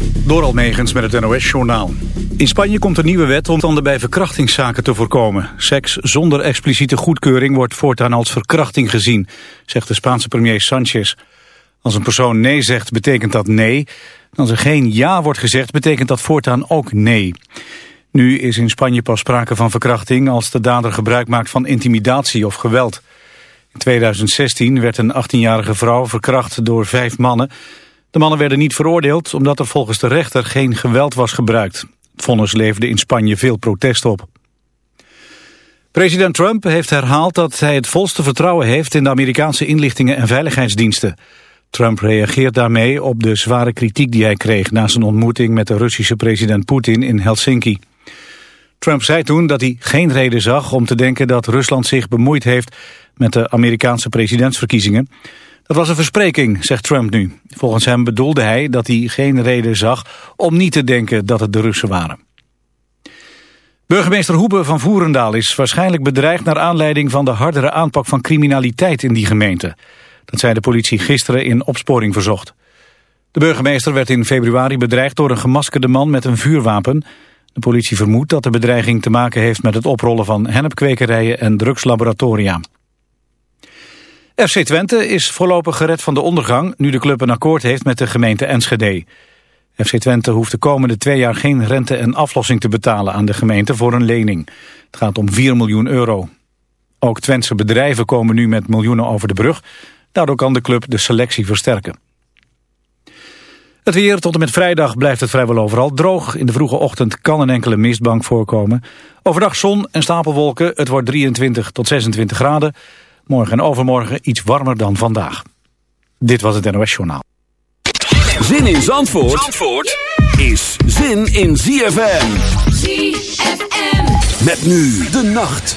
Door Almegens met het NOS-journaal. In Spanje komt een nieuwe wet om dan bij verkrachtingszaken te voorkomen. Seks zonder expliciete goedkeuring wordt voortaan als verkrachting gezien, zegt de Spaanse premier Sanchez. Als een persoon nee zegt, betekent dat nee. Als er geen ja wordt gezegd, betekent dat voortaan ook nee. Nu is in Spanje pas sprake van verkrachting als de dader gebruik maakt van intimidatie of geweld. In 2016 werd een 18-jarige vrouw verkracht door vijf mannen. De mannen werden niet veroordeeld omdat er volgens de rechter geen geweld was gebruikt. Het vonnis leverde in Spanje veel protest op. President Trump heeft herhaald dat hij het volste vertrouwen heeft in de Amerikaanse inlichtingen en veiligheidsdiensten. Trump reageert daarmee op de zware kritiek die hij kreeg na zijn ontmoeting met de Russische president Poetin in Helsinki. Trump zei toen dat hij geen reden zag om te denken dat Rusland zich bemoeid heeft met de Amerikaanse presidentsverkiezingen. Dat was een verspreking, zegt Trump nu. Volgens hem bedoelde hij dat hij geen reden zag om niet te denken dat het de Russen waren. Burgemeester Hoebe van Voerendaal is waarschijnlijk bedreigd naar aanleiding van de hardere aanpak van criminaliteit in die gemeente. Dat zei de politie gisteren in opsporing verzocht. De burgemeester werd in februari bedreigd door een gemaskerde man met een vuurwapen. De politie vermoedt dat de bedreiging te maken heeft met het oprollen van hennepkwekerijen en drugslaboratoria. FC Twente is voorlopig gered van de ondergang... nu de club een akkoord heeft met de gemeente Enschede. FC Twente hoeft de komende twee jaar geen rente en aflossing te betalen aan de gemeente voor een lening. Het gaat om 4 miljoen euro. Ook Twentse bedrijven komen nu met miljoenen over de brug. Daardoor kan de club de selectie versterken. Het weer tot en met vrijdag blijft het vrijwel overal droog. In de vroege ochtend kan een enkele mistbank voorkomen. Overdag zon en stapelwolken. Het wordt 23 tot 26 graden. Morgen en overmorgen iets warmer dan vandaag. Dit was het NOS Journaal. Zin in Zandvoort, Zandvoort is zin in ZFM. ZFM. Met nu de nacht.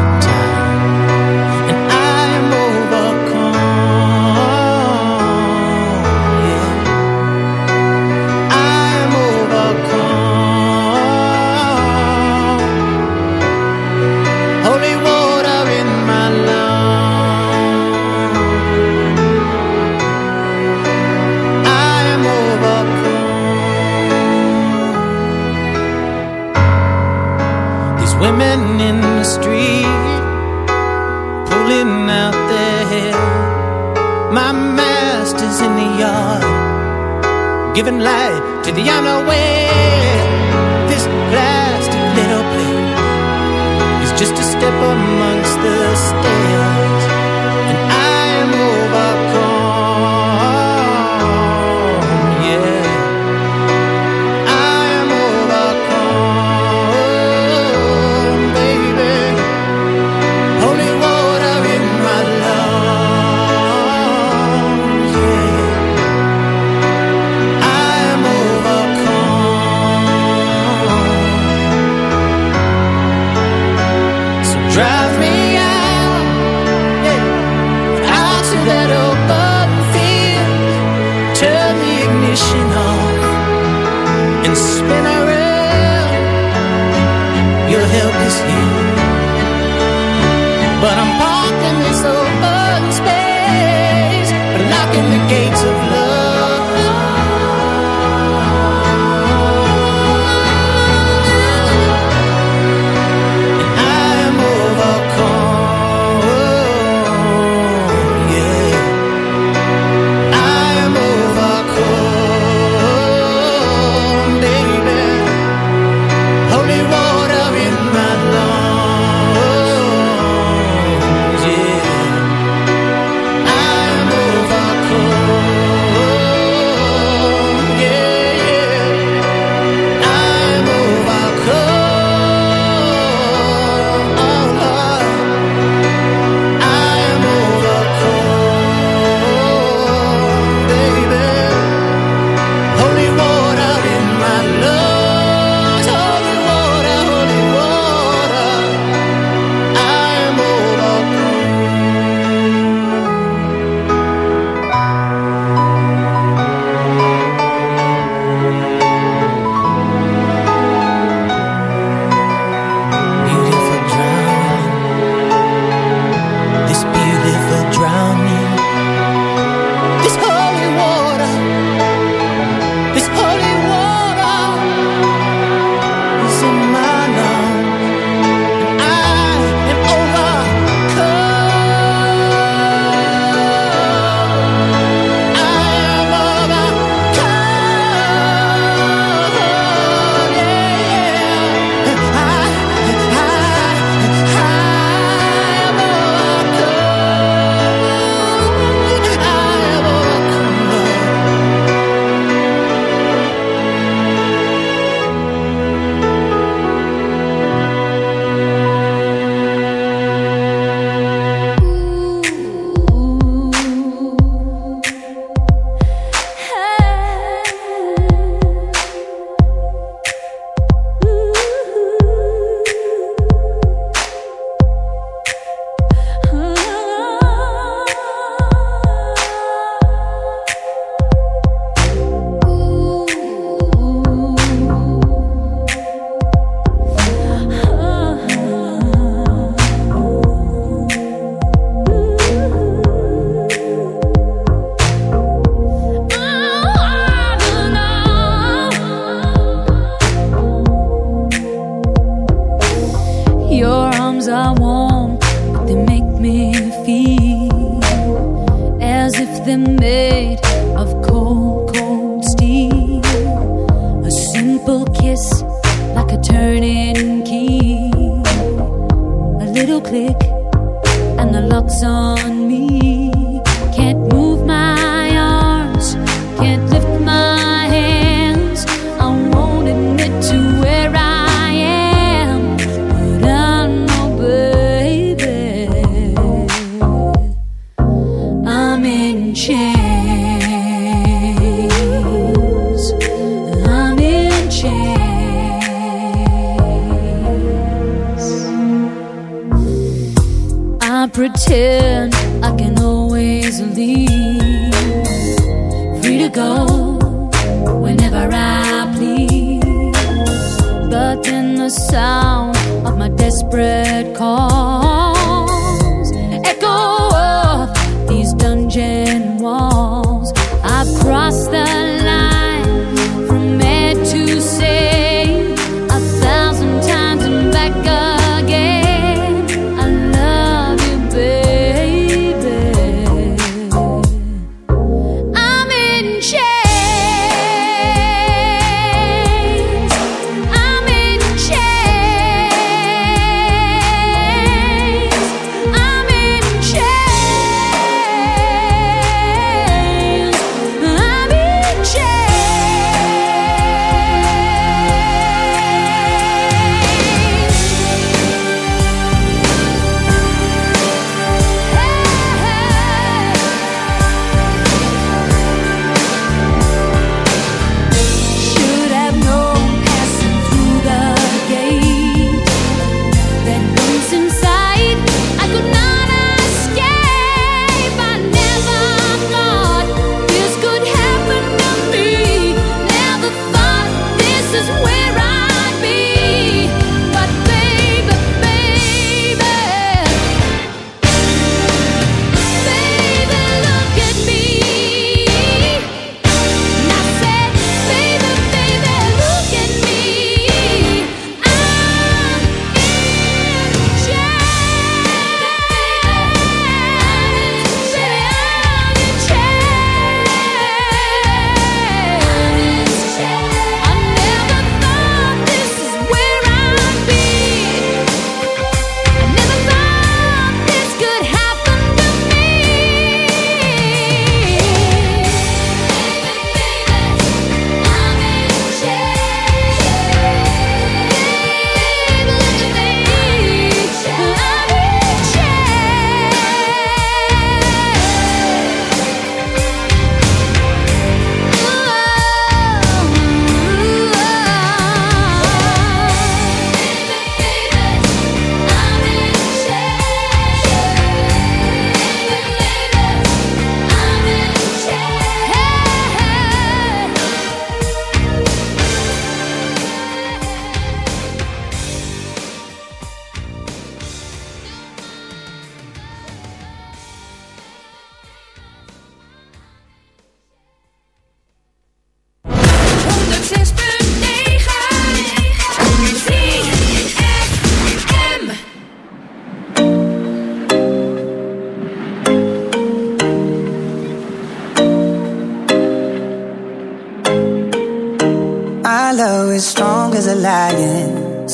giving light to the unaware. This plastic little place is just a step amongst the stairs.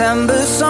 September song,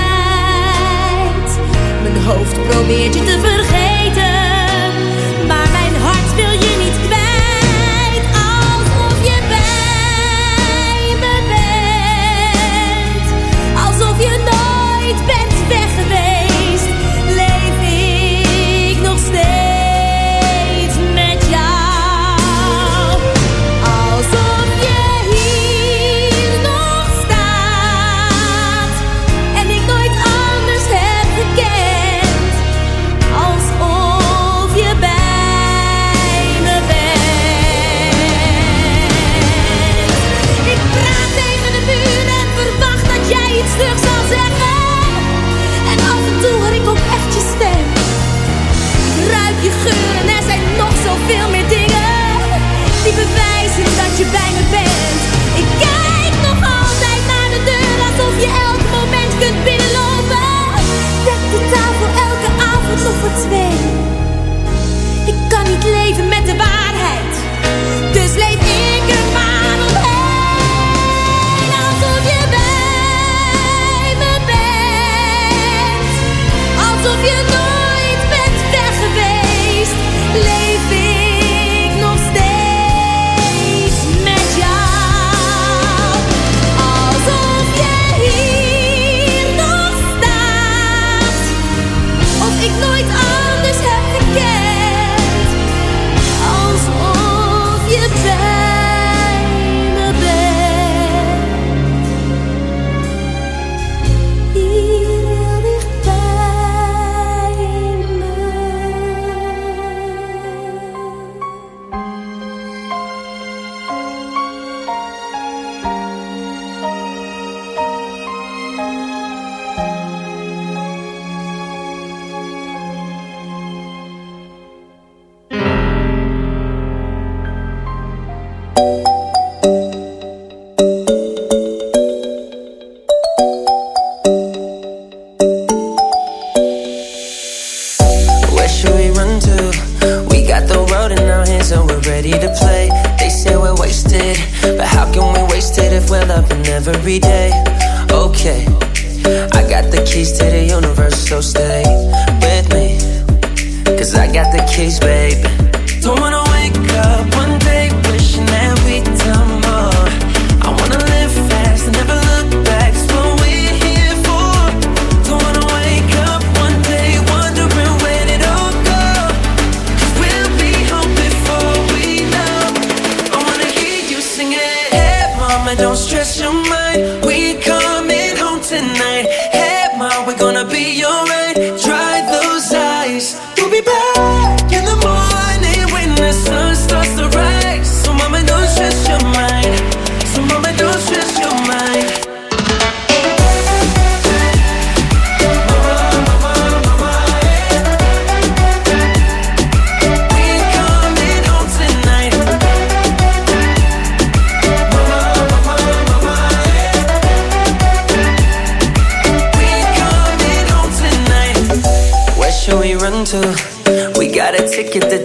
Mijn hoofd probeert je te vergeten. kan niet leven met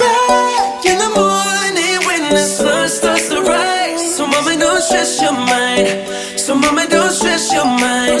back in the morning when the sun starts to rise. So, mama, don't stress your mind. So, mama, don't stress your mind.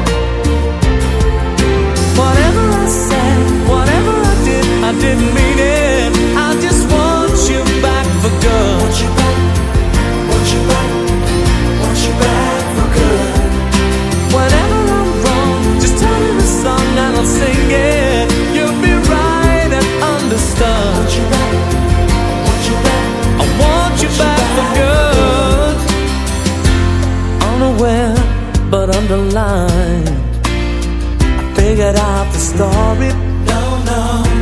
didn't mean it. I just want you back for good. Want you back, want you back, want you back for good. Whenever I'm wrong, just me the song and I'll sing it. You'll be right and understood. Want you back, I want you back, for good. Unaware, but underlined. I figured out the story. No, no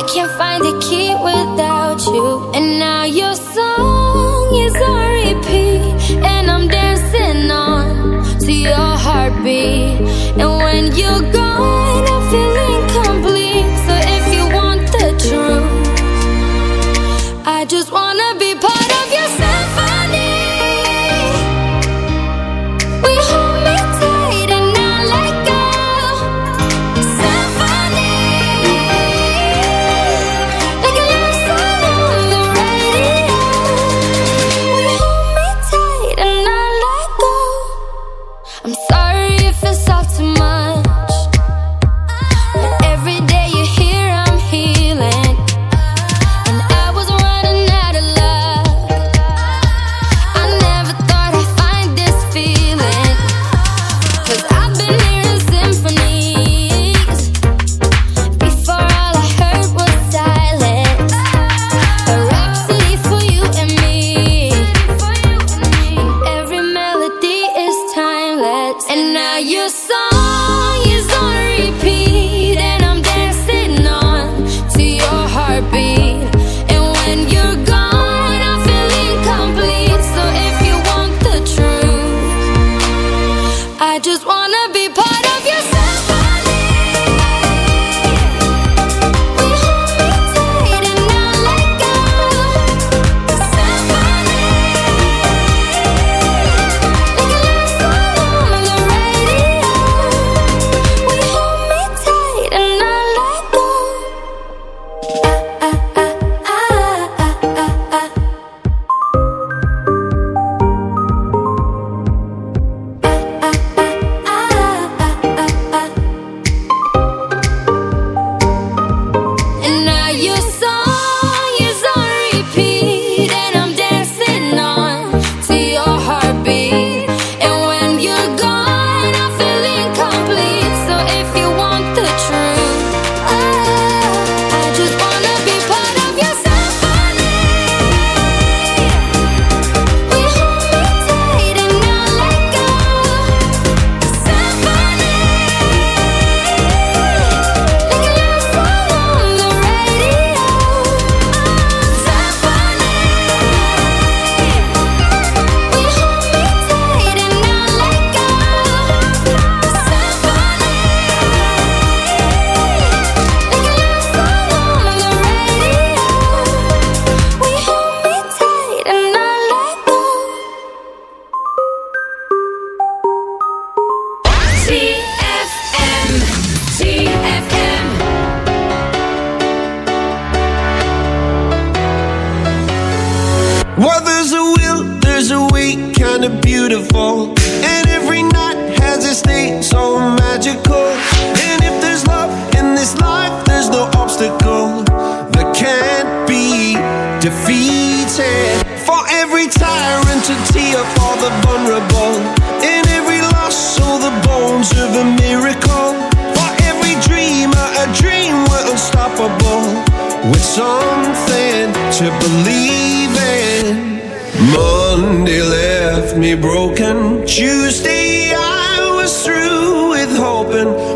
I can't find a key without you, and now you're so.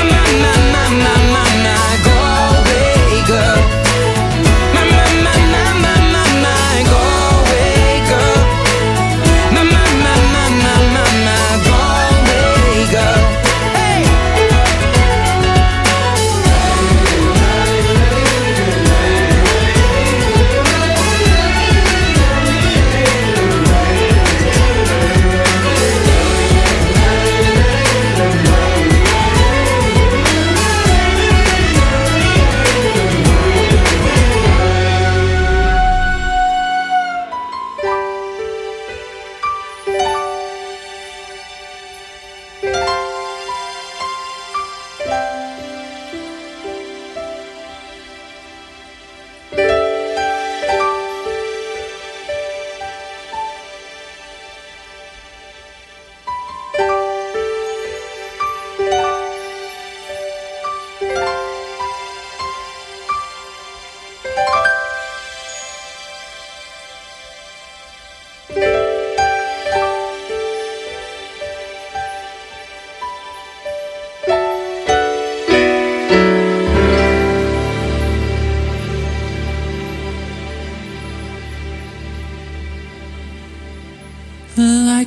My, my, my, my, my, my,